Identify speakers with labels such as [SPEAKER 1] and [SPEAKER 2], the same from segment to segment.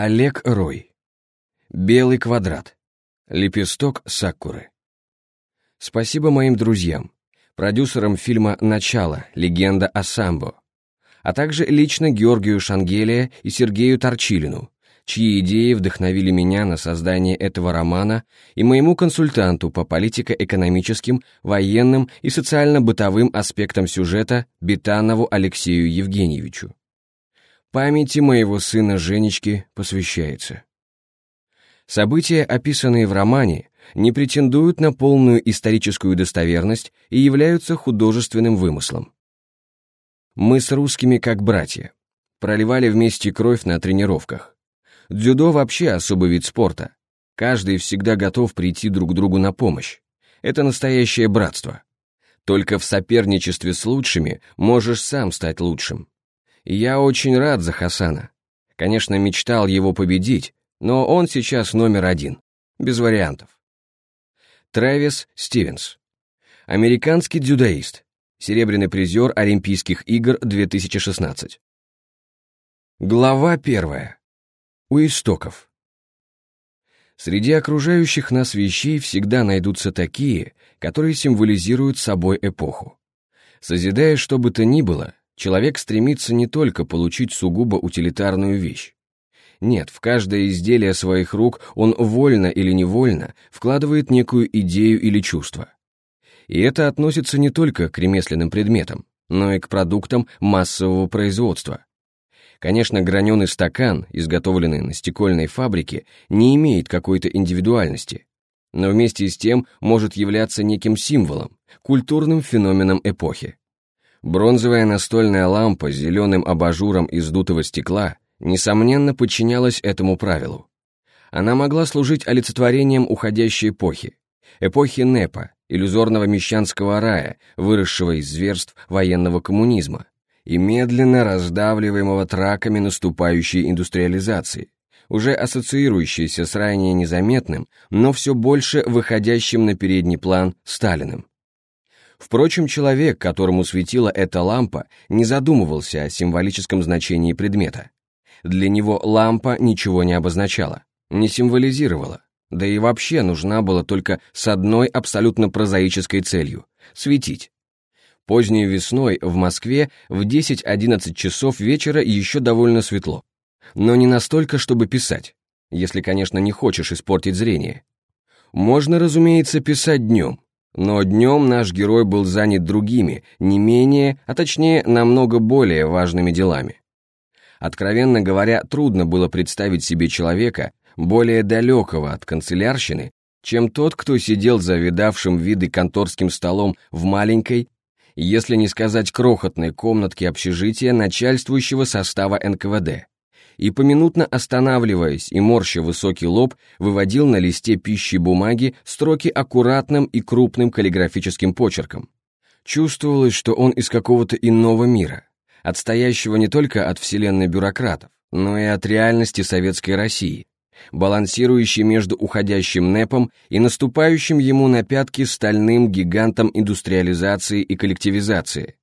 [SPEAKER 1] Олег Рой. Белый квадрат. Лепесток сакуры. Спасибо моим друзьям, продюсерам фильма «Начало. Легенда о самбо», а также лично Георгию Шангелия и Сергею Торчилину, чьи идеи вдохновили меня на создание этого романа, и моему консультанту по политико-экономическим, военным и социально-бытовым аспектам сюжета Бетанову Алексею Евгеньевичу. Памяти моего сына Женечки посвящается. События, описанные в романе, не претендуют на полную историческую достоверность и являются художественным вымыслом. Мы с русскими как братья. Проливали вместе кровь на тренировках. Дзюдо вообще особый вид спорта. Каждый всегда готов прийти друг другу на помощь. Это настоящее братство. Только в соперничестве с лучшими можешь сам стать лучшим. Я очень рад за Хасана. Конечно, мечтал его победить, но он сейчас номер один, без вариантов. Трэвис Стивенс. Американский дзюдоист. Серебряный призер Олимпийских игр 2016. Глава первая. У истоков. Среди окружающих нас вещей всегда найдутся такие, которые символизируют собой эпоху. Созидая что бы то ни было, человек стремится не только получить сугубо утилитарную вещь. Нет, в каждое изделие своих рук он вольно или невольно вкладывает некую идею или чувство. И это относится не только к ремесленным предметам, но и к продуктам массового производства. Конечно, граненый стакан, изготовленный на стекольной фабрике, не имеет какой-то индивидуальности, но вместе с тем может являться неким символом, культурным феноменом эпохи. Бронзовая настольная лампа с зеленым абажуром из дутого стекла несомненно, подчинялась этому правилу. Она могла служить олицетворением уходящей эпохи, эпохи НЭПа, иллюзорного мещанского рая, выросшего из зверств военного коммунизма и медленно раздавливаемого траками наступающей индустриализации, уже ассоциирующейся с ранее незаметным, но все больше выходящим на передний план Сталиным. Впрочем, человек, которому светила эта лампа, не задумывался о символическом значении предмета. Для него лампа ничего не обозначала, не символизировала, да и вообще нужна была только с одной абсолютно прозаической целью — светить. Поздней весной в Москве в 10-11 часов вечера еще довольно светло. Но не настолько, чтобы писать, если, конечно, не хочешь испортить зрение. Можно, разумеется, писать днем, но днем наш герой был занят другими, не менее, а точнее, намного более важными делами. Откровенно говоря, трудно было представить себе человека, более далекого от канцелярщины, чем тот, кто сидел за видавшим виды конторским столом в маленькой, если не сказать крохотной комнатке общежития начальствующего состава НКВД, и поминутно останавливаясь и морща высокий лоб, выводил на листе пищи бумаги строки аккуратным и крупным каллиграфическим почерком. Чувствовалось, что он из какого-то иного мира, отстоящего не только от вселенной бюрократов, но и от реальности советской России, балансирующей между уходящим НЭПом и наступающим ему на пятки стальным гигантом индустриализации и коллективизации.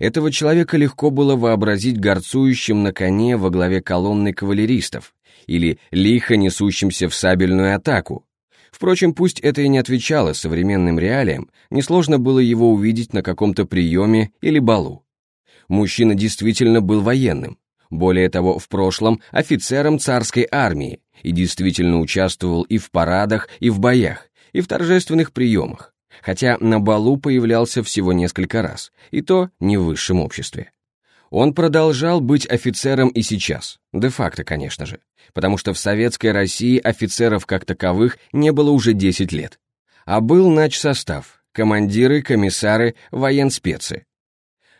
[SPEAKER 1] Этого человека легко было вообразить горцующим на коне во главе колонны кавалеристов или лихо несущимся в сабельную атаку. Впрочем, пусть это и не отвечало современным реалиям, несложно было его увидеть на каком-то приеме или балу мужчина действительно был военным, более того, в прошлом офицером царской армии и действительно участвовал и в парадах, и в боях, и в торжественных приемах, хотя на балу появлялся всего несколько раз, и то не в высшем обществе. Он продолжал быть офицером и сейчас, де-факто, конечно же, потому что в советской России офицеров как таковых не было уже 10 лет, а был начсостав, командиры, комиссары, военспецы,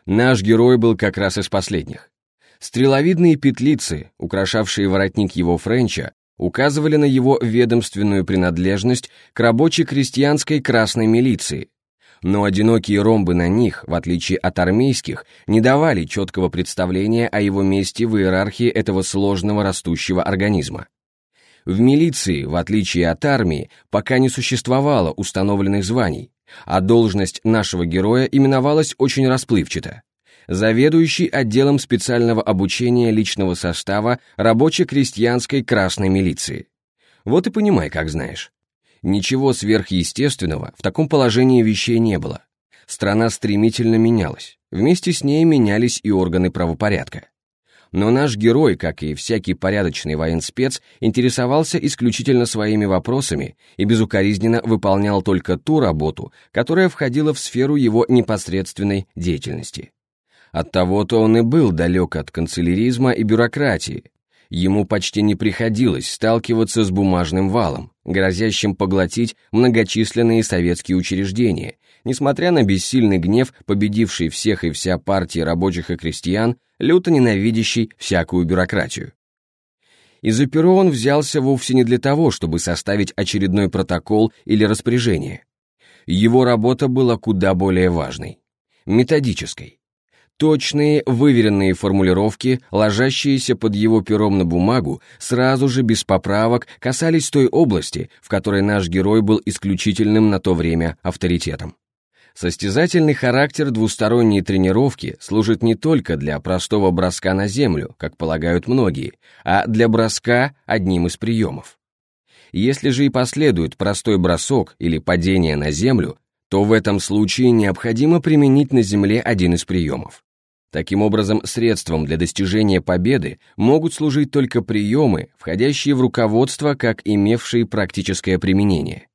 [SPEAKER 1] Наш герой был как раз из последних. Стреловидные петлицы, украшавшие воротник его френча, указывали на его ведомственную принадлежность к рабочей крестьянской красной милиции. Но одинокие ромбы на них, в отличие от армейских, не давали четкого представления о его месте в иерархии этого сложного растущего организма. В милиции, в отличие от армии, пока не существовало установленных званий, а должность нашего героя именовалась очень расплывчато. Заведующий отделом специального обучения личного состава рабоче-крестьянской красной милиции. Вот и понимай, как знаешь. Ничего сверхъестественного в таком положении вещей не было. Страна стремительно менялась. Вместе с ней менялись и органы правопорядка. Но наш герой, как и всякий порядочный военспец, интересовался исключительно своими вопросами и безукоризненно выполнял только ту работу, которая входила в сферу его непосредственной деятельности. Оттого-то он и был далек от канцеляризма и бюрократии. Ему почти не приходилось сталкиваться с бумажным валом, грозящим поглотить многочисленные советские учреждения, несмотря на бессильный гнев, победивший всех и вся партии рабочих и крестьян, люто ненавидящий всякую бюрократию. И за перо он взялся вовсе не для того, чтобы составить очередной протокол или распоряжение. Его работа была куда более важной, методической. Точные, выверенные формулировки, ложащиеся под его пером на бумагу, сразу же без поправок касались той области, в которой наш герой был исключительным на то время авторитетом. Состязательный характер двусторонней тренировки служит не только для простого броска на землю, как полагают многие, а для броска одним из приемов. Если же и последует простой бросок или падение на землю, то в этом случае необходимо применить на земле один из приемов. Таким образом, средством для достижения победы могут служить только приемы, входящие в руководство как имевшие практическое применение.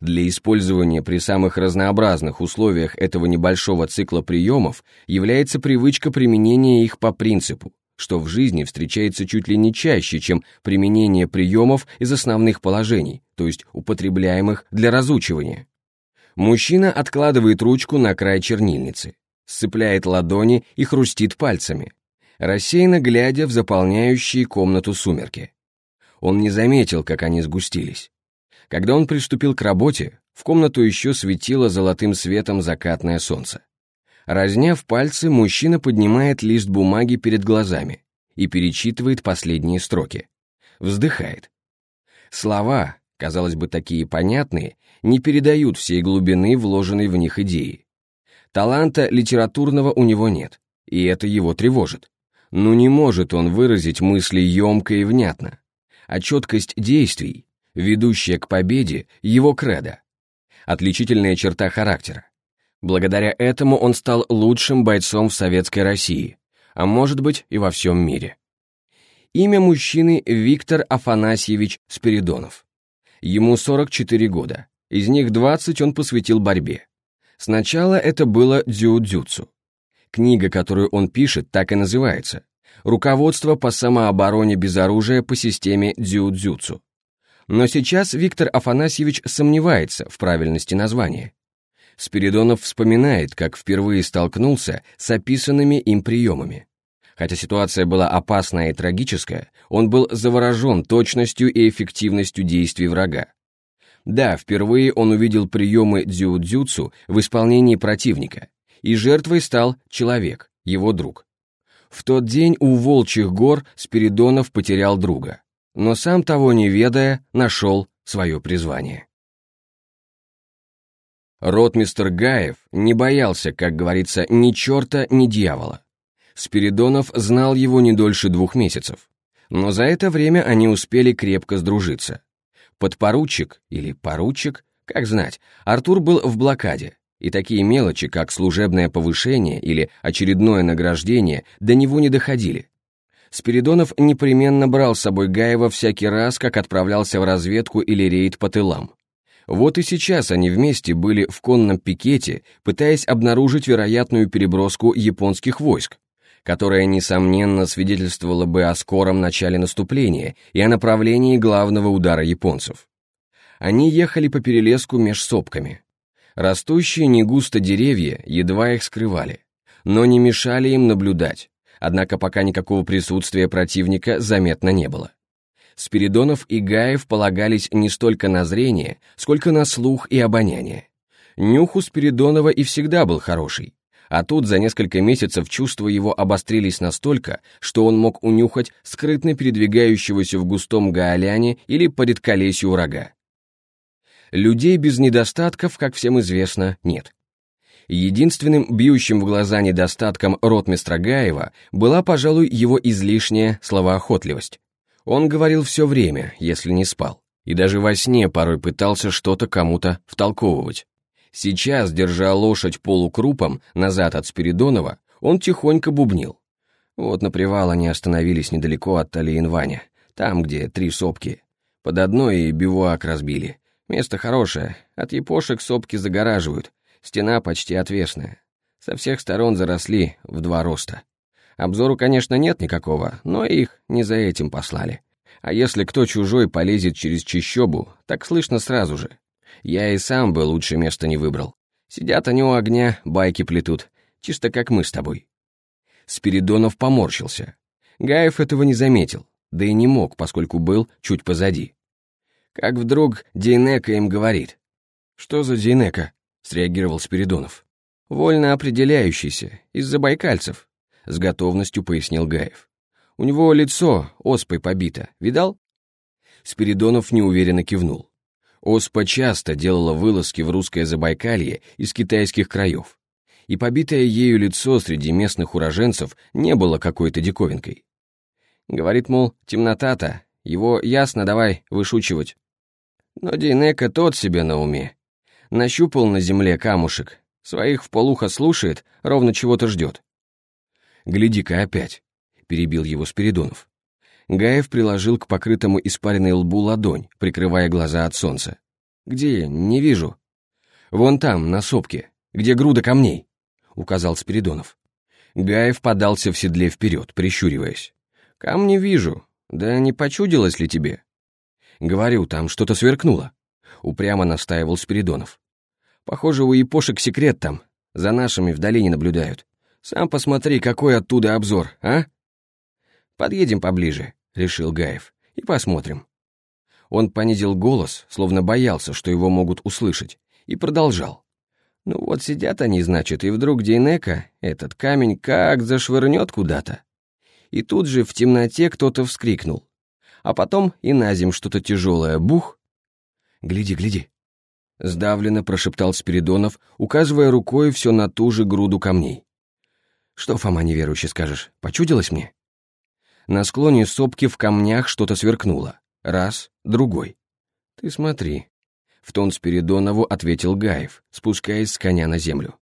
[SPEAKER 1] Для использования при самых разнообразных условиях этого небольшого цикла приемов является привычка применения их по принципу, что в жизни встречается чуть ли не чаще, чем применение приемов из основных положений, то есть употребляемых для разучивания. Мужчина откладывает ручку на край чернильницы сцепляет ладони и хрустит пальцами, рассеянно глядя в заполняющие комнату сумерки. Он не заметил, как они сгустились. Когда он приступил к работе, в комнату еще светило золотым светом закатное солнце. Разняв пальцы, мужчина поднимает лист бумаги перед глазами и перечитывает последние строки. Вздыхает. Слова, казалось бы, такие понятные, не передают всей глубины вложенной в них идеи. Таланта литературного у него нет, и это его тревожит. Но не может он выразить мысли емко и внятно. А четкость действий, ведущая к победе, его кредо. Отличительная черта характера. Благодаря этому он стал лучшим бойцом в Советской России, а может быть и во всем мире. Имя мужчины Виктор Афанасьевич Спиридонов. Ему 44 года, из них 20 он посвятил борьбе. Сначала это было дзюдзюцу. Книга, которую он пишет, так и называется «Руководство по самообороне без оружия по системе дзюдзюцу». Но сейчас Виктор Афанасьевич сомневается в правильности названия. Спиридонов вспоминает, как впервые столкнулся с описанными им приемами. Хотя ситуация была опасная и трагическая, он был заворожен точностью и эффективностью действий врага. Да, впервые он увидел приемы дзюдзюцу в исполнении противника, и жертвой стал человек, его друг. В тот день у Волчьих гор Спиридонов потерял друга, но сам того не ведая, нашел свое призвание. Ротмистер Гаев не боялся, как говорится, ни черта, ни дьявола. Спиридонов знал его не дольше двух месяцев, но за это время они успели крепко сдружиться. Подпоручик или поручик, как знать, Артур был в блокаде, и такие мелочи, как служебное повышение или очередное награждение, до него не доходили. Спиридонов непременно брал с собой Гаева всякий раз, как отправлялся в разведку или рейд по тылам. Вот и сейчас они вместе были в конном пикете, пытаясь обнаружить вероятную переброску японских войск которая, несомненно, свидетельствовала бы о скором начале наступления и о направлении главного удара японцев. Они ехали по перелеску меж сопками. Растущие негусто деревья едва их скрывали, но не мешали им наблюдать, однако пока никакого присутствия противника заметно не было. Спиридонов и Гаев полагались не столько на зрение, сколько на слух и обоняние. Нюх у Спиридонова и всегда был хороший, а тут за несколько месяцев чувства его обострились настолько, что он мог унюхать скрытно передвигающегося в густом гаоляне или по редколесью врага. Людей без недостатков, как всем известно, нет. Единственным бьющим в глаза недостатком ротмистра Гаева была, пожалуй, его излишняя словоохотливость. Он говорил все время, если не спал, и даже во сне порой пытался что-то кому-то втолковывать. Сейчас, держа лошадь полукрупом назад от Спиридонова, он тихонько бубнил. Вот на привал они остановились недалеко от Талиенваня, там, где три сопки. Под одной и бивуак разбили. Место хорошее, от епошек сопки загораживают, Стена почти отвесная. Со всех сторон заросли в два роста. Обзору, конечно, нет никакого, но их не за этим послали. А если кто чужой полезет через чищобу, так слышно сразу же. Я и сам бы лучше место не выбрал. Сидят они у огня, байки плетут, чисто как мы с тобой. Спиридонов поморщился. Гаев этого не заметил, да и не мог, поскольку был чуть позади. Как вдруг Дейнека им говорит. «Что за Дейнека?» — среагировал Спиридонов. «Вольно определяющийся, из-за байкальцев», — с готовностью пояснил Гаев. «У него лицо оспой побито, видал?» Спиридонов неуверенно кивнул. Оспа часто делала вылазки в русское Забайкалье из китайских краев, и побитое ею лицо среди местных уроженцев не было какой-то диковинкой. Говорит, мол, темнота-то, его ясно давай вышучивать. Но Дейнека тот себе на уме, Нащупал на земле камушек, своих в полухо слушает, ровно чего-то ждет. «Гляди-ка опять», — перебил его Спиридонов. Гаев приложил к покрытому испаренной лбу ладонь, прикрывая глаза от солнца. «Где? Не вижу». «Вон там, на сопке, где груда камней», — указал Спиридонов. Гаев подался в седле вперед, прищуриваясь. «Камни вижу. Да не почудилось ли тебе?» «Говорю, там что-то сверкнуло», — упрямо настаивал Спиридонов. Похоже, у япошек секрет там. За нашими в долине наблюдают. Сам посмотри, какой оттуда обзор, а? Подъедем поближе, решил Гаев, и посмотрим. Он понизил голос, словно боялся, что его могут услышать, и продолжал. Ну вот сидят они, значит, и вдруг Дейнека этот камень как зашвырнет куда-то. И тут же в темноте кто-то вскрикнул. А потом и на зем что-то тяжелое, бух. Гляди, гляди, Сдавленно прошептал Спиридонов, указывая рукой все на ту же груду камней. «Что, Фома, неверующий, скажешь? Почудилось мне?» На склоне сопки в камнях что-то сверкнуло. Раз, другой. «Ты смотри», — в тон Спиридонову ответил Гаев, спускаясь с коня на землю.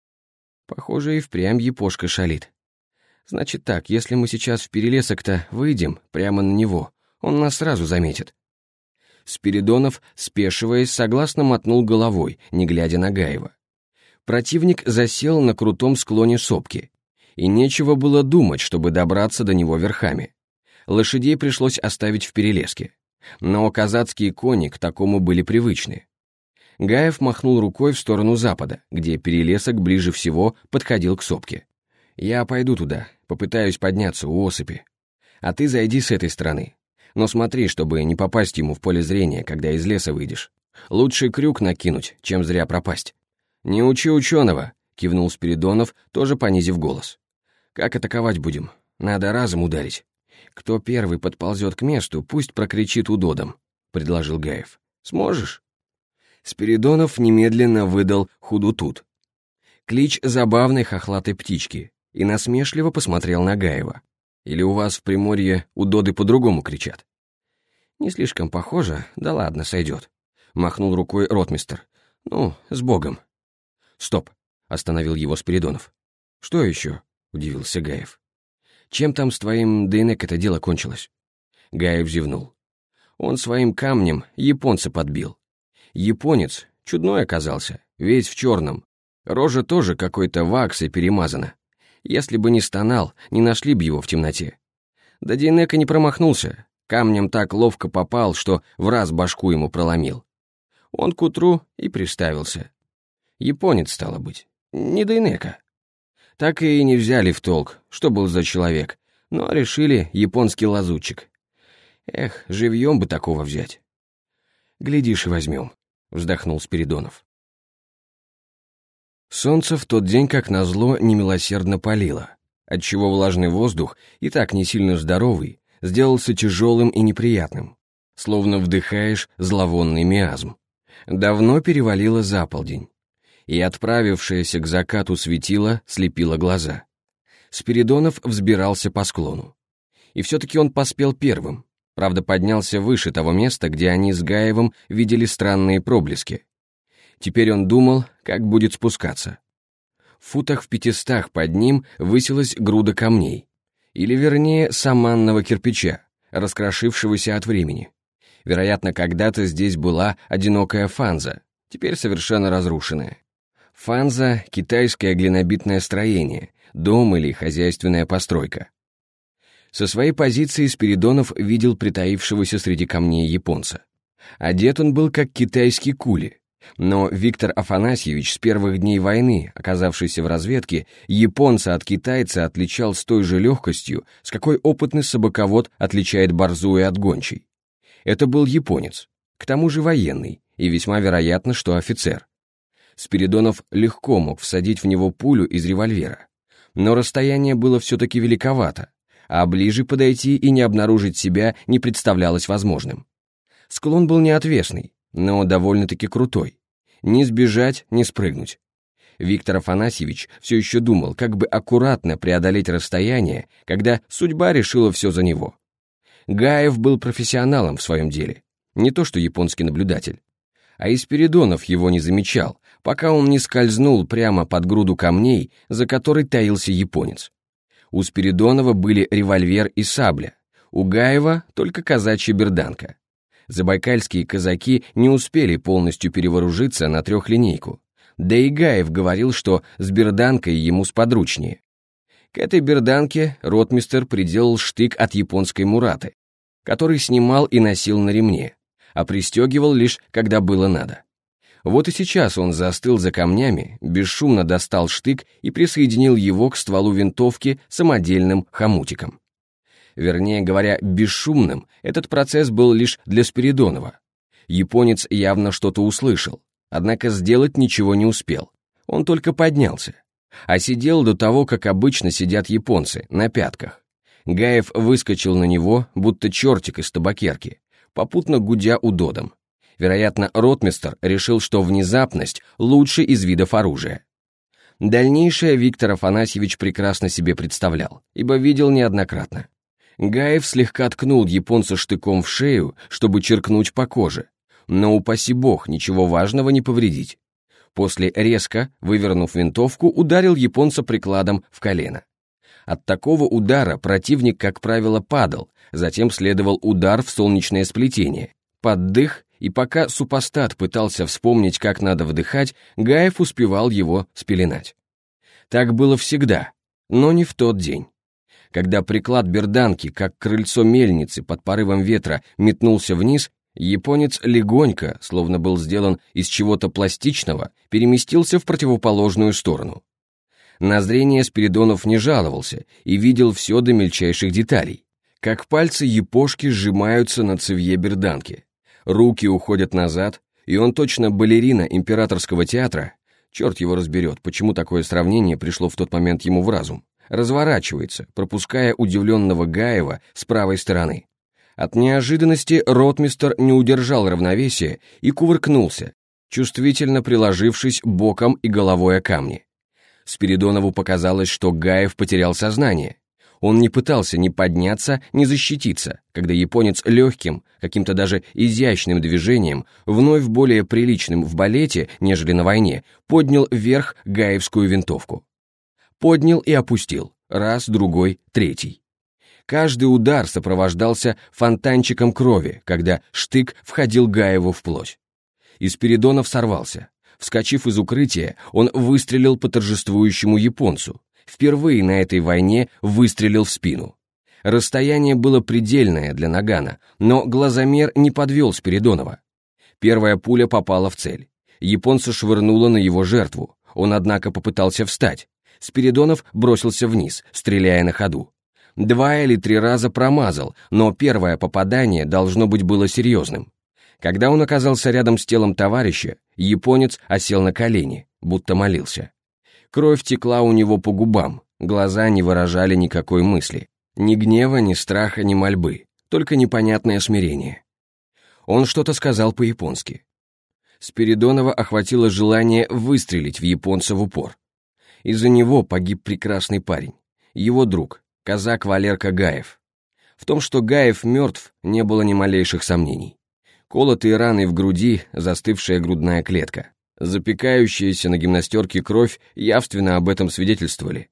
[SPEAKER 1] «Похоже, и впрямь епошка шалит. Значит так, если мы сейчас в перелесок-то выйдем прямо на него, он нас сразу заметит. Спиридонов, спешиваясь, согласно мотнул головой, не глядя на Гаева. Противник засел на крутом склоне сопки, и нечего было думать, чтобы добраться до него верхами. Лошадей пришлось оставить в перелеске. Но казацкие кони к такому были привычны. Гаев махнул рукой в сторону запада, где перелесок ближе всего подходил к сопке. «Я пойду туда, попытаюсь подняться у осыпи. А ты зайди с этой стороны, но смотри, чтобы не попасть ему в поле зрения, когда из леса выйдешь. Лучше крюк накинуть, чем зря пропасть. «Не учи ученого», — кивнул Спиридонов, тоже понизив голос. «Как атаковать будем? Надо разом ударить. Кто первый подползет к месту, пусть прокричит удодом», — предложил Гаев. «Сможешь?» Спиридонов немедленно выдал худутут. Клич забавной хохлатой птички и насмешливо посмотрел на Гаева. Или у вас в Приморье у Доды по-другому кричат?» «Не слишком похоже, да ладно, сойдет», — махнул рукой ротмистер. «Ну, с Богом». «Стоп», — остановил его Спиридонов. «Что еще?» — удивился Гаев. «Чем там с твоим ДНК это дело кончилось?» Гаев зевнул. Он своим камнем японца подбил. Японец чудной оказался, весь в черном. Рожа тоже какой-то ваксой перемазана. Если бы не стонал, не нашли бы его в темноте. Да Дейнека не промахнулся, камнем так ловко попал, что в раз башку ему проломил. Он к утру и приставился. Японец, стало быть, не Дейнека. Так и не взяли в толк, что был за человек, но решили японский лазутчик. Эх, живьем бы такого взять. Глядишь и возьмем, вздохнул Спиридонов. Солнце в тот день, как назло, немилосердно палило, отчего влажный воздух, и так не сильно здоровый, сделался тяжелым и неприятным, словно вдыхаешь зловонный миазм. Давно перевалило за полдень. И отправившаяся к закату светило слепило глаза. Спиридонов взбирался по склону. И все-таки он поспел первым, правда поднялся выше того места, где они с Гаевым видели странные проблески. Теперь он думал, как будет спускаться. В футах в пятистах под ним высилась груда камней, или вернее саманного кирпича, раскрошившегося от времени. Вероятно, когда-то здесь была одинокая фанза, теперь совершенно разрушенная. Фанза — китайское глинобитное строение, дом или хозяйственная постройка. Со своей позиции Спиридонов видел притаившегося среди камней японца. Одет он был как китайский кули, но Виктор Афанасьевич с первых дней войны, оказавшийся в разведке, японца от китайца отличал с той же легкостью, с какой опытный собаковод отличает борзую от гончей. Это был японец, к тому же военный, и весьма вероятно, что офицер. Спиридонов легко мог всадить в него пулю из револьвера. Но расстояние было все-таки великовато, а ближе подойти и не обнаружить себя не представлялось возможным. Склон был не отвесный, но довольно-таки крутой. Ни сбежать, ни спрыгнуть. Виктор Афанасьевич все еще думал, как бы аккуратно преодолеть расстояние, когда судьба решила все за него. Гаев был профессионалом в своем деле, не то что японский наблюдатель. А и его не замечал, пока он не скользнул прямо под груду камней, за которой таился японец. У Спиридонова были револьвер и сабля, у Гаева только казачья берданка. Забайкальские казаки не успели полностью перевооружиться на трехлинейку. Да и Гаев говорил, что с берданкой ему сподручнее. К этой берданке ротмистер приделал штык от японской мураты, который снимал и носил на ремне, а пристегивал лишь, когда было надо. Вот и сейчас он застыл за камнями, бесшумно достал штык и присоединил его к стволу винтовки самодельным хомутиком. Вернее говоря, бесшумным этот процесс был лишь для Спиридонова. Японец явно что-то услышал, однако сделать ничего не успел. Он только поднялся. А сидел до того, как обычно сидят японцы, на пятках. Гаев выскочил на него, будто чертик из табакерки, попутно гудя удодом. Вероятно, ротмистер решил, что внезапность лучше из видов оружия. Дальнейшее Виктор Афанасьевич прекрасно себе представлял, ибо видел неоднократно. Гаев слегка ткнул японца штыком в шею, чтобы черкнуть по коже, но, упаси бог, ничего важного не повредить. После резко, вывернув винтовку, ударил японца прикладом в колено. От такого удара противник, как правило, падал, затем следовал удар в солнечное сплетение, поддых, и пока супостат пытался вспомнить, как надо вдыхать, Гаев успевал его спеленать. Так было всегда, но не в тот день. Когда приклад берданки, как крыльцо мельницы под порывом ветра, метнулся вниз, японец легонько, словно был сделан из чего-то пластичного, переместился в противоположную сторону. На зрение Спиридонов не жаловался и видел все до мельчайших деталей. Как пальцы япошки сжимаются на цевье берданки. Руки уходят назад, и он точно балерина императорского театра, черт его разберет, почему такое сравнение пришло в тот момент ему в разум, разворачивается, пропуская удивленного Гаева с правой стороны. От неожиданности ротмистер не удержал равновесия и кувыркнулся, чувствительно приложившись боком и головой о камни. Спиридонову показалось, что Гаев потерял сознание. Он не пытался ни подняться, ни защититься, когда японец легким, каким-то даже изящным движением, вновь более приличным в балете, нежели на войне, поднял вверх гаевскую винтовку поднял и опустил, раз, другой, третий. Каждый удар сопровождался фонтанчиком крови, когда штык входил Гаеву в плоть. Из передонов сорвался. Вскочив из укрытия, он выстрелил по торжествующему японцу. Впервые на этой войне выстрелил в спину. Расстояние было предельное для Нагана, но глазомер не подвел Спиридонова. Первая пуля попала в цель. Японца швырнуло на его жертву. Он, однако, попытался встать. Спиридонов бросился вниз, стреляя на ходу. Два или три раза промазал, но первое попадание должно быть было серьезным. Когда он оказался рядом с телом товарища, японец осел на колени, будто молился. Кровь текла у него по губам, глаза не выражали никакой мысли. Ни гнева, ни страха, ни мольбы, только непонятное смирение. Он что-то сказал по-японски. Спиридонова охватило желание выстрелить в японца в упор. Из-за него погиб прекрасный парень, его друг, казак Валерка Гаев. В том, что Гаев мертв, не было ни малейших сомнений. Колотые раны в груди, застывшая грудная клетка. Запекающаяся на гимнастерке кровь явственно об этом свидетельствовали.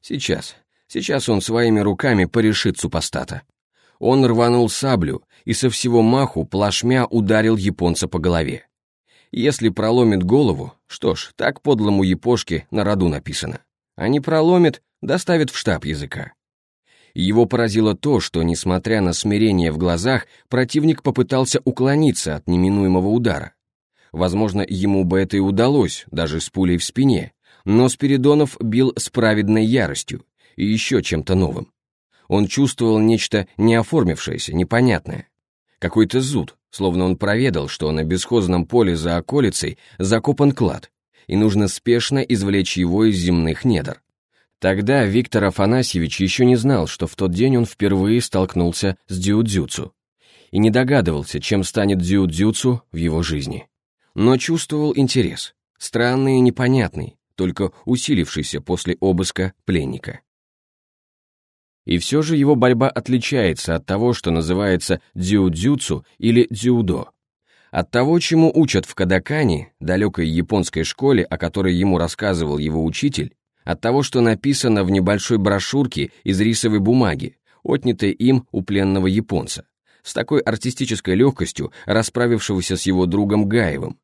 [SPEAKER 1] Сейчас, сейчас он своими руками порешит супостата. Он рванул саблю и со всего маху плашмя ударил японца по голове. Если проломит голову, что ж, так подлому япошке на роду написано. А не проломит, доставит в штаб языка. Его поразило то, что, несмотря на смирение в глазах, противник попытался уклониться от неминуемого удара. Возможно, ему бы это и удалось, даже с пулей в спине, но Спиридонов бил с праведной яростью и еще чем-то новым. Он чувствовал нечто неоформившееся, непонятное. Какой-то зуд, словно он проведал, что на бесхозном поле за околицей закопан клад, и нужно спешно извлечь его из земных недр. Тогда Виктор Афанасьевич еще не знал, что в тот день он впервые столкнулся с дзюдзюцу и не догадывался, чем станет дзюдзюцу в его жизни но чувствовал интерес, странный и непонятный, только усилившийся после обыска пленника. И все же его борьба отличается от того, что называется дзюдзюцу или дзюдо. От того, чему учат в Кадакане, далекой японской школе, о которой ему рассказывал его учитель, от того, что написано в небольшой брошюрке из рисовой бумаги, отнятой им у пленного японца, с такой артистической легкостью расправившегося с его другом Гаевым,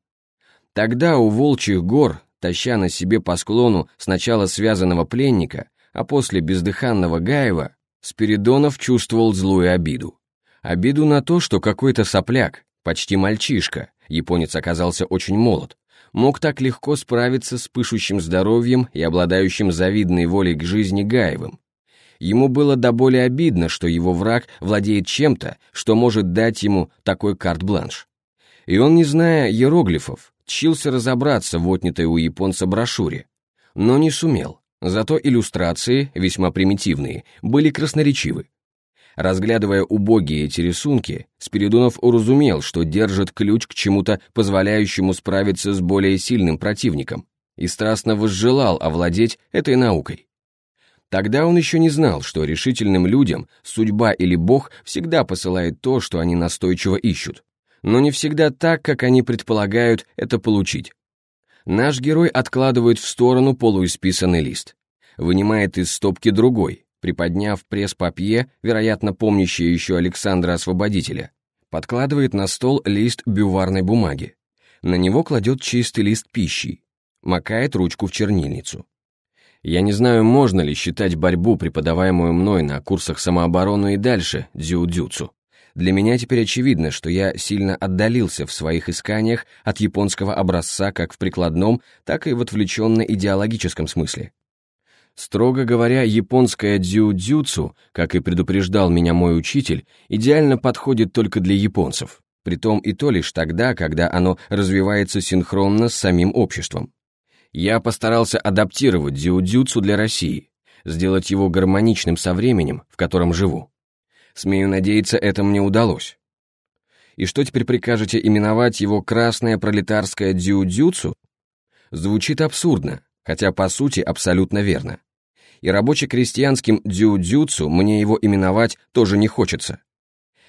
[SPEAKER 1] Тогда у волчьих гор, таща на себе по склону сначала связанного пленника, а после бездыханного Гаева, Спиридонов чувствовал злую обиду. Обиду на то, что какой-то сопляк, почти мальчишка, японец оказался очень молод, мог так легко справиться с пышущим здоровьем и обладающим завидной волей к жизни Гаевым. Ему было до боли обидно, что его враг владеет чем-то, что может дать ему такой карт-бланш. И он, не зная иероглифов, тщился разобраться в отнятой у японца брошюре, но не сумел, зато иллюстрации, весьма примитивные, были красноречивы. Разглядывая убогие эти рисунки, Спиридонов уразумел, что держит ключ к чему-то, позволяющему справиться с более сильным противником, и страстно возжелал овладеть этой наукой. Тогда он еще не знал, что решительным людям судьба или Бог всегда посылает то, что они настойчиво ищут но не всегда так, как они предполагают это получить. Наш герой откладывает в сторону полуисписанный лист, вынимает из стопки другой, приподняв пресс-папье, вероятно, помнящее еще Александра Освободителя, подкладывает на стол лист бюварной бумаги. На него кладет чистый лист пищи, макает ручку в чернильницу. Я не знаю, можно ли считать борьбу, преподаваемую мной на курсах самообороны и дальше, дзюдзюцу. Для меня теперь очевидно, что я сильно отдалился в своих исканиях от японского образца как в прикладном, так и в отвлеченно-идеологическом смысле. Строго говоря, японское дзю-дзюцу, как и предупреждал меня мой учитель, идеально подходит только для японцев, притом и то лишь тогда, когда оно развивается синхронно с самим обществом. Я постарался адаптировать дзю-дзюцу для России, сделать его гармоничным со временем, в котором живу. Смею надеяться, это мне удалось. И что теперь прикажете именовать его «красное пролетарское дзюдзюцу»? Звучит абсурдно, хотя по сути абсолютно верно. И рабоче-крестьянским дзюдзюцу мне его именовать тоже не хочется.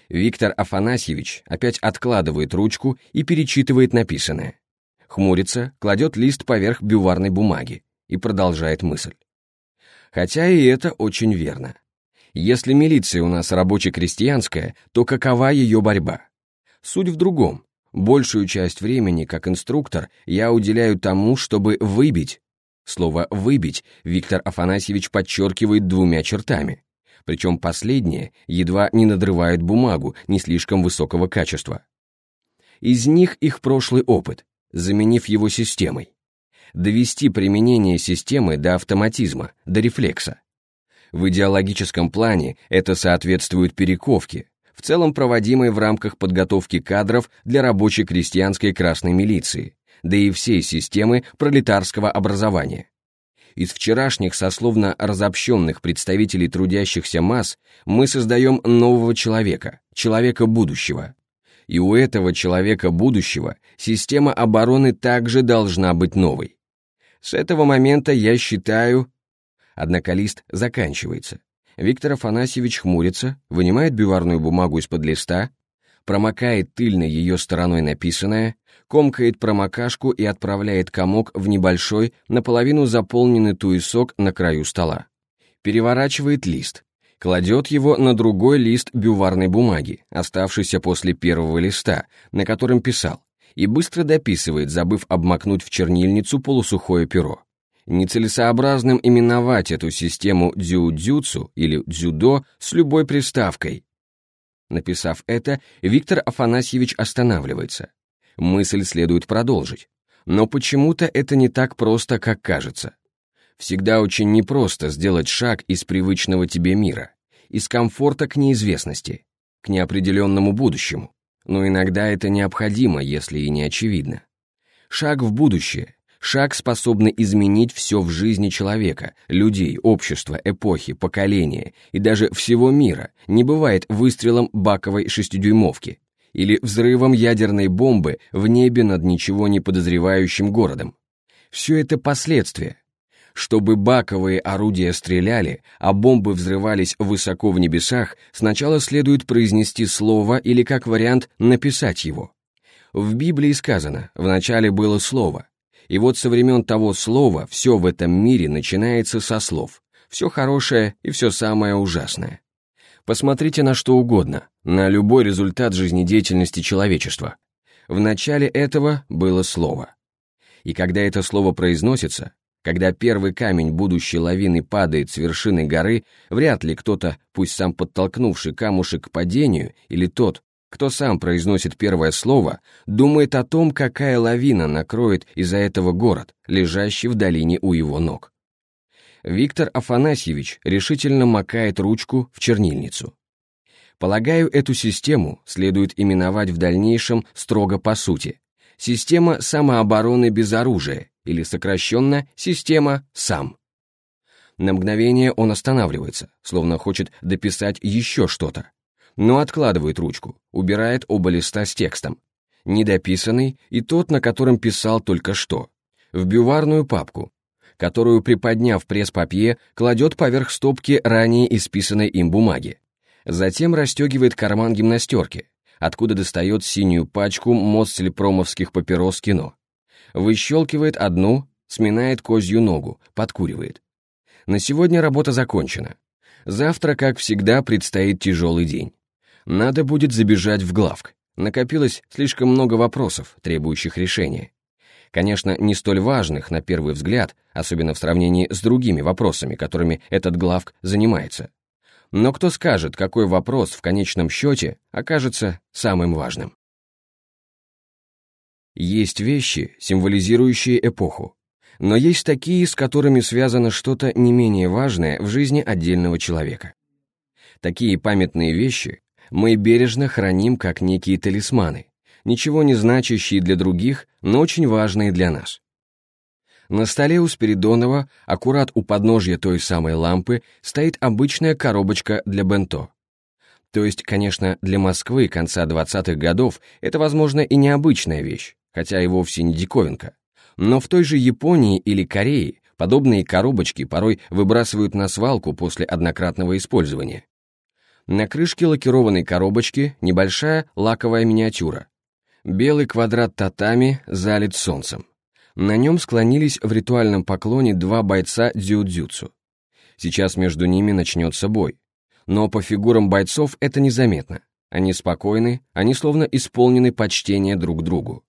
[SPEAKER 1] Виктор Афанасьевич опять откладывает ручку и перечитывает написанное. Хмурится, кладет лист поверх бюварной бумаги и продолжает мысль. Хотя и это очень верно. Если милиция у нас рабоче-крестьянская, то какова ее борьба? Суть в другом. Большую часть времени, как инструктор, я уделяю тому, чтобы выбить. Слово «выбить» Виктор Афанасьевич подчеркивает двумя чертами. Причем последние едва не надрывают бумагу не слишком высокого качества. Из них их прошлый опыт, заменив его системой. Довести применение системы до автоматизма, до рефлекса. В идеологическом плане это соответствует перековке, в целом проводимой в рамках подготовки кадров для рабочей крестьянской красной милиции, да и всей системы пролетарского образования. Из вчерашних сословно разобщенных представителей трудящихся масс мы создаем нового человека, человека будущего. И у этого человека будущего система обороны также должна быть новой. С этого момента я считаю... Однако лист заканчивается. Виктор Афанасьевич хмурится, вынимает биварную бумагу из-под листа, промокает тыльной ее стороной написанное, комкает промокашку и отправляет комок в небольшой, наполовину заполненный туесок на краю стола. Переворачивает лист, кладет его на другой лист бюварной бумаги, оставшийся после первого листа, на котором писал, и быстро дописывает, забыв обмакнуть в чернильницу полусухое перо. Нецелесообразным именовать эту систему дзю-дзюцу или дзюдо с любой приставкой. Написав это, Виктор Афанасьевич останавливается. Мысль следует продолжить. Но почему-то это не так просто, как кажется. Всегда очень непросто сделать шаг из привычного тебе мира, из комфорта к неизвестности, к неопределенному будущему. Но иногда это необходимо, если и не очевидно. Шаг в будущее, шаг, способный изменить все в жизни человека, людей, общества, эпохи, поколения и даже всего мира, не бывает выстрелом баковой шестидюймовки или взрывом ядерной бомбы в небе над ничего не подозревающим городом. Все это последствия. Чтобы баковые орудия стреляли, а бомбы взрывались высоко в небесах, сначала следует произнести слово или, как вариант, написать его. В Библии сказано «вначале было слово», и вот со времен того слова все в этом мире начинается со слов. Все хорошее и все самое ужасное. Посмотрите на что угодно, на любой результат жизнедеятельности человечества. В начале этого было слово. И когда это слово произносится, когда первый камень будущей лавины падает с вершины горы, вряд ли кто-то, пусть сам подтолкнувший камушек к падению, или тот, кто сам произносит первое слово, думает о том, какая лавина накроет из-за этого город, лежащий в долине у его ног. Виктор Афанасьевич решительно макает ручку в чернильницу. Полагаю, эту систему следует именовать в дальнейшем строго по сути. Система самообороны без оружия, или сокращенно система «сам». На мгновение он останавливается, словно хочет дописать еще что-то, но откладывает ручку, убирает оба листа с текстом. Недописанный и тот, на котором писал только что. В бюварную папку, которую, приподняв пресс-папье, кладет поверх стопки ранее исписанной им бумаги. Затем расстегивает карман гимнастерки, откуда достает синюю пачку моцельпромовских папирос кино. Выщелкивает одну, сминает козью ногу, подкуривает. На сегодня работа закончена. Завтра, как всегда, предстоит тяжелый день. Надо будет забежать в главк. Накопилось слишком много вопросов, требующих решения. Конечно, не столь важных на первый взгляд, особенно в сравнении с другими вопросами, которыми этот главк занимается. Но кто скажет, какой вопрос в конечном счете окажется самым важным? Есть вещи, символизирующие эпоху, но есть такие, с которыми связано что-то не менее важное в жизни отдельного человека. Такие памятные вещи мы бережно храним как некие талисманы, ничего не значащие для других, но очень важные для нас. На столе у Спиридонова, аккурат у подножья той самой лампы, стоит обычная коробочка для бенто. То есть, конечно, для Москвы конца 20-х годов это, возможно, и необычная вещь, хотя и вовсе не диковинка. Но в той же Японии или Корее подобные коробочки порой выбрасывают на свалку после однократного использования. На крышке лакированной коробочки небольшая лаковая миниатюра. Белый квадрат татами залит солнцем. На нем склонились в ритуальном поклоне два бойца дзюдзюцу. Сейчас между ними начнется бой. Но по фигурам бойцов это незаметно. Они спокойны, они словно исполнены почтения друг другу.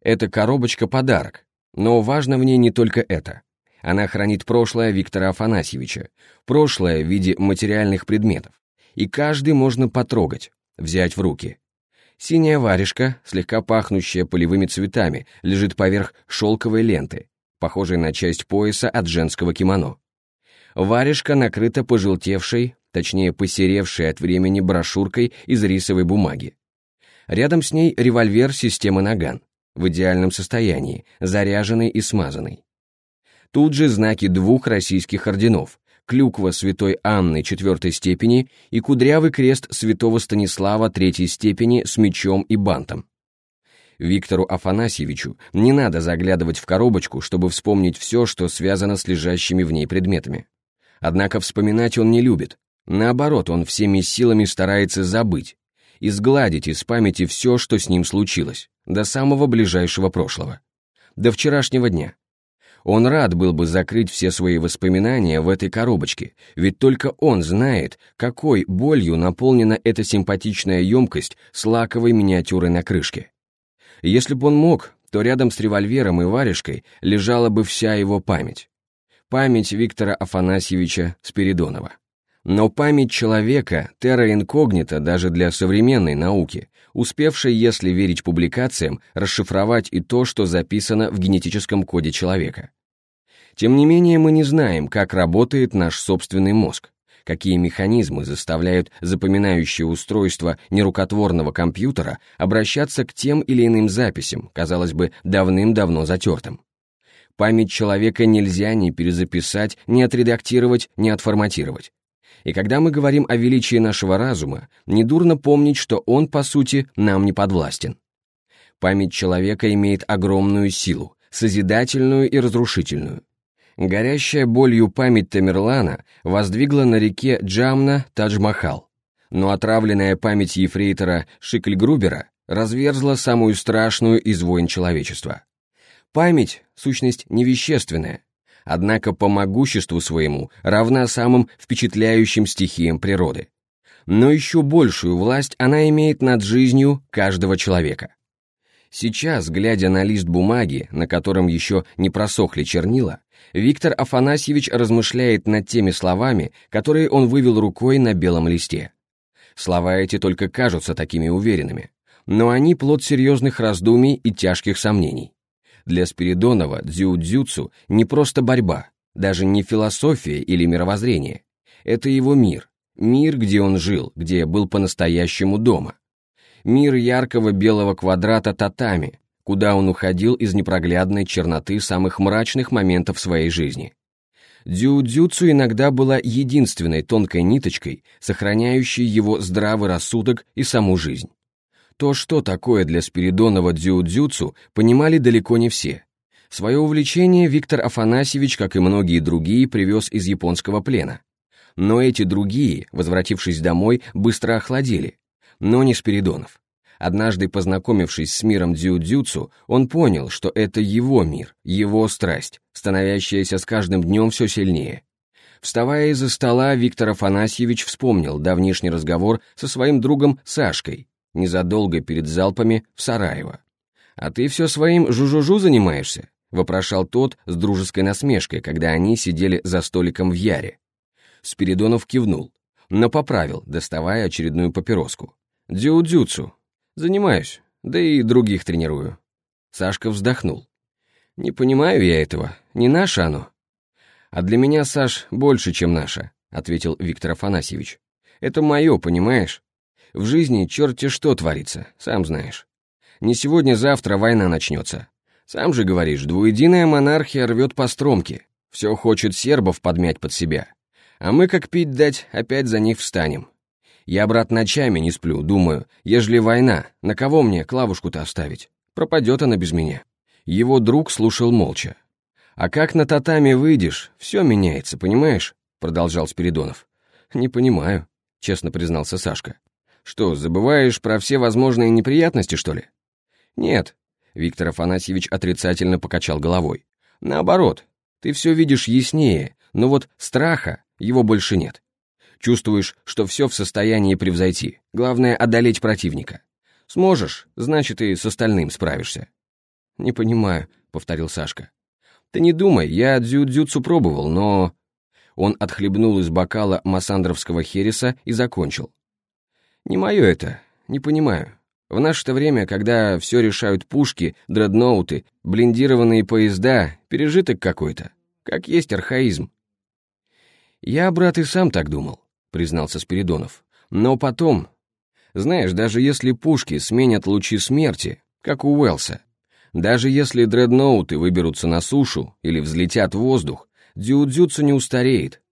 [SPEAKER 1] Эта коробочка — подарок, но важно в ней не только это. Она хранит прошлое Виктора Афанасьевича, прошлое в виде материальных предметов и каждый можно потрогать, взять в руки. Синяя варежка, слегка пахнущая полевыми цветами, лежит поверх шелковой ленты, похожей на часть пояса от женского кимоно. Варежка накрыта пожелтевшей, точнее посеревшей от времени брошюркой из рисовой бумаги. Рядом с ней револьвер системы «Наган», в идеальном состоянии, заряженный и смазанный. Тут же знаки двух российских орденов, клюква святой Анны четвертой степени и кудрявый крест святого Станислава третьей степени с мечом и бантом. Виктору Афанасьевичу не надо заглядывать в коробочку, чтобы вспомнить все, что связано с лежащими в ней предметами. Однако вспоминать он не любит. Наоборот, он всеми силами старается забыть, изгладить из памяти все, что с ним случилось, до самого ближайшего прошлого, до вчерашнего дня. Он рад был бы закрыть все свои воспоминания в этой коробочке, ведь только он знает, какой болью наполнена эта симпатичная емкость с лаковой миниатюрой на крышке. Если бы он мог, то рядом с револьвером и варежкой лежала бы вся его память. Память Виктора Афанасьевича Спиридонова. Но память человека терра инкогнита даже для современной науки, успевшей, если верить публикациям, расшифровать и то, что записано в генетическом коде человека. Тем не менее, мы не знаем, как работает наш собственный мозг, какие механизмы заставляют запоминающее устройство нерукотворного компьютера обращаться к тем или иным записям, казалось бы, давным-давно затертым. Память человека нельзя ни перезаписать, ни отредактировать, ни отформатировать. И когда мы говорим о величии нашего разума, недурно помнить, что он, по сути, нам не подвластен. Память человека имеет огромную силу, созидательную и разрушительную. Горящая болью память Тамерлана воздвигла на реке Джамна Тадж-Махал, но отравленная память ефрейтора Шикльгрубера разверзла самую страшную из войн человечества. Память — сущность невещественная, однако по могуществу своему равна самым впечатляющим стихиям природы. Но еще большую власть она имеет над жизнью каждого человека. Сейчас, глядя на лист бумаги, на котором еще не просохли чернила, Виктор Афанасьевич размышляет над теми словами, которые он вывел рукой на белом листе. Слова эти только кажутся такими уверенными, но они плод серьезных раздумий и тяжких сомнений. Для Спиридонова дзю-дзюцу не просто борьба, даже не философия или мировоззрение. Это его мир, мир, где он жил, где был по-настоящему дома. Мир яркого белого квадрата татами, куда он уходил из непроглядной черноты самых мрачных моментов своей жизни. Дзю-дзюцу иногда была единственной тонкой ниточкой, сохраняющей его здравый рассудок и саму жизнь. То, что такое для Спиридонова дзю-дзюцу, понимали далеко не все. Свое увлечение Виктор Афанасьевич, как и многие другие, привез из японского плена. Но эти другие, возвратившись домой, быстро охладели. Но не Спиридонов. Однажды познакомившись с миром дзю-дзюцу, он понял, что это его мир, его страсть, становящаяся с каждым днем все сильнее. Вставая из-за стола, Виктор Афанасьевич вспомнил давнишний разговор со своим другом Сашкой, незадолго перед залпами в Сараево. «А ты все своим жужужу занимаешься?» — вопрошал тот с дружеской насмешкой, когда они сидели за столиком в Яре. Спиридонов кивнул, но поправил, доставая очередную папироску. «Дзю-дзюцу. Занимаюсь, да и других тренирую». Сашка вздохнул. «Не понимаю я этого, не наше оно». «А для меня, Саш, больше, чем наше», — ответил Виктор Афанасьевич. «Это мое, понимаешь? В жизни черти что творится, сам знаешь. Не сегодня-завтра война начнется. Сам же говоришь, двуединая монархия рвет по стромке, все хочет сербов подмять под себя. А мы, как пить дать, опять за них встанем. Я, брат, ночами не сплю, думаю, ежели война, на кого мне клавушку-то оставить? Пропадет она без меня. Его друг слушал молча. «А как на татами выйдешь, все меняется, понимаешь?» Продолжал Спиридонов. «Не понимаю», — честно признался Сашка. Что, забываешь про все возможные неприятности, что ли? Нет. Виктор Афанасьевич отрицательно покачал головой. Наоборот, ты все видишь яснее, но вот страха его больше нет. Чувствуешь, что все в состоянии превзойти. Главное — одолеть противника. Сможешь, значит, и с остальным справишься. «Не понимаю», — повторил Сашка. «Ты не думай, я дзю-дзюцу пробовал, но...» Он отхлебнул из бокала массандровского хереса и закончил. Не мое это, не понимаю. В наше-то время, когда все решают пушки, дредноуты, блиндированные поезда, пережиток какой-то. Как есть архаизм. Я, брат, и сам так думал, признался Спиридонов. Но потом... Знаешь, даже если пушки сменят лучи смерти, как у Уэлса, даже если дредноуты выберутся на сушу или взлетят в воздух, дзюдзюцу не устареет.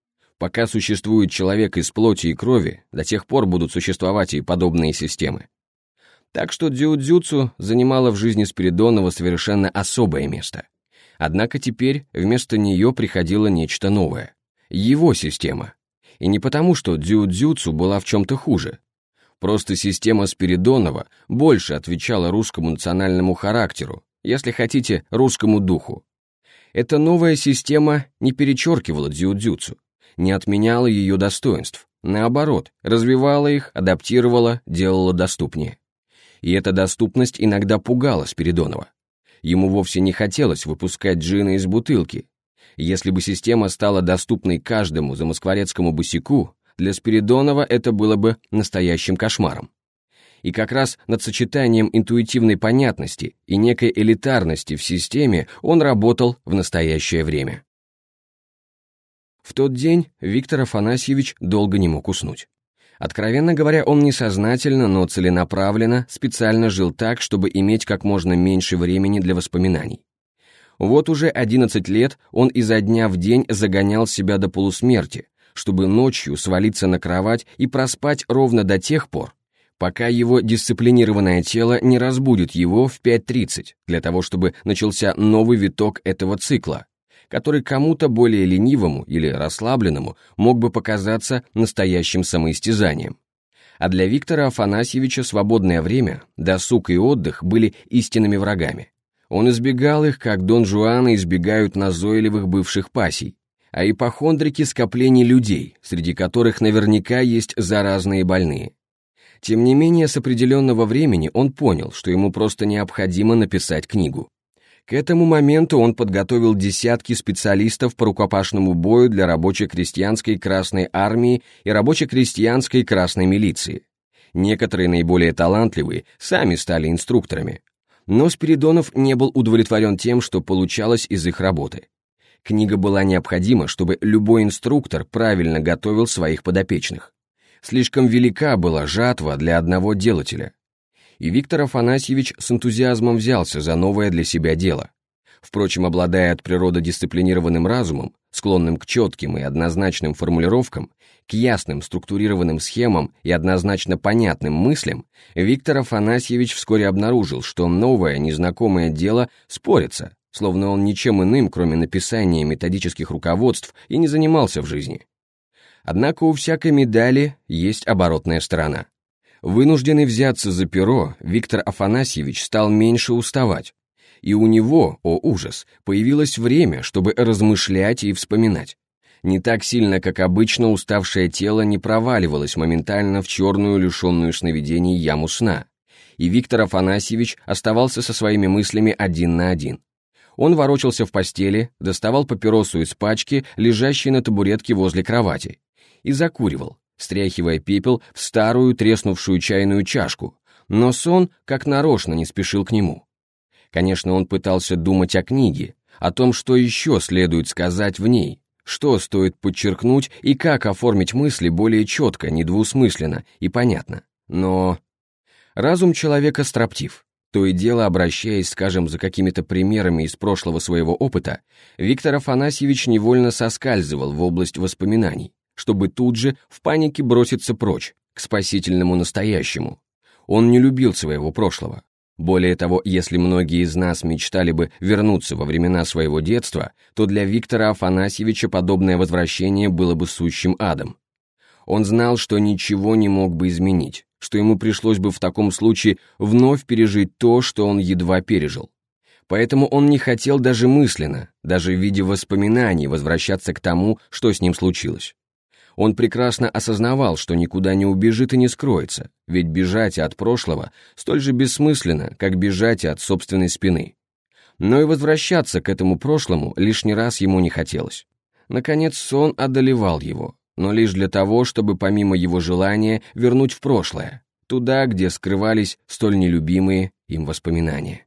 [SPEAKER 1] Пока существует человек из плоти и крови, до тех пор будут существовать и подобные системы. Так что дзюдзюцу занимала в жизни Спиридонова совершенно особое место. Однако теперь вместо нее приходило нечто новое. Его система. И не потому, что дзюдзюцу была в чем-то хуже. Просто система Спиридонова больше отвечала русскому национальному характеру, если хотите, русскому духу. Эта новая система не перечеркивала дзюдзюцу, не отменяла ее достоинств, наоборот, развивала их, адаптировала, делала доступнее и эта доступность иногда пугала Спиридонова. Ему вовсе не хотелось выпускать джина из бутылки. Если бы система стала доступной каждому замоскворецкому босику, для Спиридонова это было бы настоящим кошмаром. И как раз над сочетанием интуитивной понятности и некой элитарности в системе он работал в настоящее время. В тот день Виктор Афанасьевич долго не мог уснуть. Откровенно говоря, он несознательно, но целенаправленно специально жил так, чтобы иметь как можно меньше времени для воспоминаний. Вот уже 11 лет он изо дня в день загонял себя до полусмерти, чтобы ночью свалиться на кровать и проспать ровно до тех пор, пока его дисциплинированное тело не разбудит его в 5.30, для того чтобы начался новый виток этого цикла, который кому-то более ленивому или расслабленному мог бы показаться настоящим самоистязанием. А для Виктора Афанасьевича свободное время, досуг и отдых были истинными врагами. Он избегал их, как Дон Жуаны избегают назойливых бывших пассий, а ипохондрики скоплений людей, среди которых наверняка есть заразные больные. Тем не менее, с определенного времени он понял, что ему просто необходимо написать книгу. К этому моменту он подготовил десятки специалистов по рукопашному бою для рабоче-крестьянской Красной Армии и рабоче-крестьянской Красной Милиции. Некоторые наиболее талантливые сами стали инструкторами. Но Спиридонов не был удовлетворен тем, что получалось из их работы. Книга была необходима, чтобы любой инструктор правильно готовил своих подопечных. Слишком велика была жатва для одного делателя и Виктор Афанасьевич с энтузиазмом взялся за новое для себя дело. Впрочем, обладая от природы дисциплинированным разумом, склонным к четким и однозначным формулировкам, к ясным структурированным схемам и однозначно понятным мыслям, Виктор Афанасьевич вскоре обнаружил, что новое, незнакомое дело спорится, словно он ничем иным, кроме написания методических руководств, и не занимался в жизни. Однако у всякой медали есть оборотная сторона. Вынужденный взяться за перо, Виктор Афанасьевич стал меньше уставать. И у него, о ужас, появилось время, чтобы размышлять и вспоминать. Не так сильно, как обычно, уставшее тело не проваливалось моментально в черную, лишенную сновидений яму сна. И Виктор Афанасьевич оставался со своими мыслями один на один. Он ворочался в постели, доставал папиросу из пачки, лежащей на табуретке возле кровати, и закуривал, стряхивая пепел в старую треснувшую чайную чашку, но сон как нарочно не спешил к нему. Конечно, он пытался думать о книге, о том, что еще следует сказать в ней, что стоит подчеркнуть и как оформить мысли более четко, недвусмысленно и понятно. Но разум человека строптив. То и дело, обращаясь, скажем, за какими-то примерами из прошлого своего опыта, Виктор Афанасьевич невольно соскальзывал в область воспоминаний чтобы тут же в панике броситься прочь, к спасительному настоящему. Он не любил своего прошлого. Более того, если многие из нас мечтали бы вернуться во времена своего детства, то для Виктора Афанасьевича подобное возвращение было бы сущим адом. Он знал, что ничего не мог бы изменить, что ему пришлось бы в таком случае вновь пережить то, что он едва пережил. Поэтому он не хотел даже мысленно, даже в виде воспоминаний возвращаться к тому, что с ним случилось. Он прекрасно осознавал, что никуда не убежит и не скроется, ведь бежать от прошлого столь же бессмысленно, как бежать от собственной спины. Но и возвращаться к этому прошлому лишний раз ему не хотелось. Наконец сон одолевал его, но лишь для того, чтобы помимо его желания вернуть в прошлое, туда, где скрывались столь нелюбимые им воспоминания.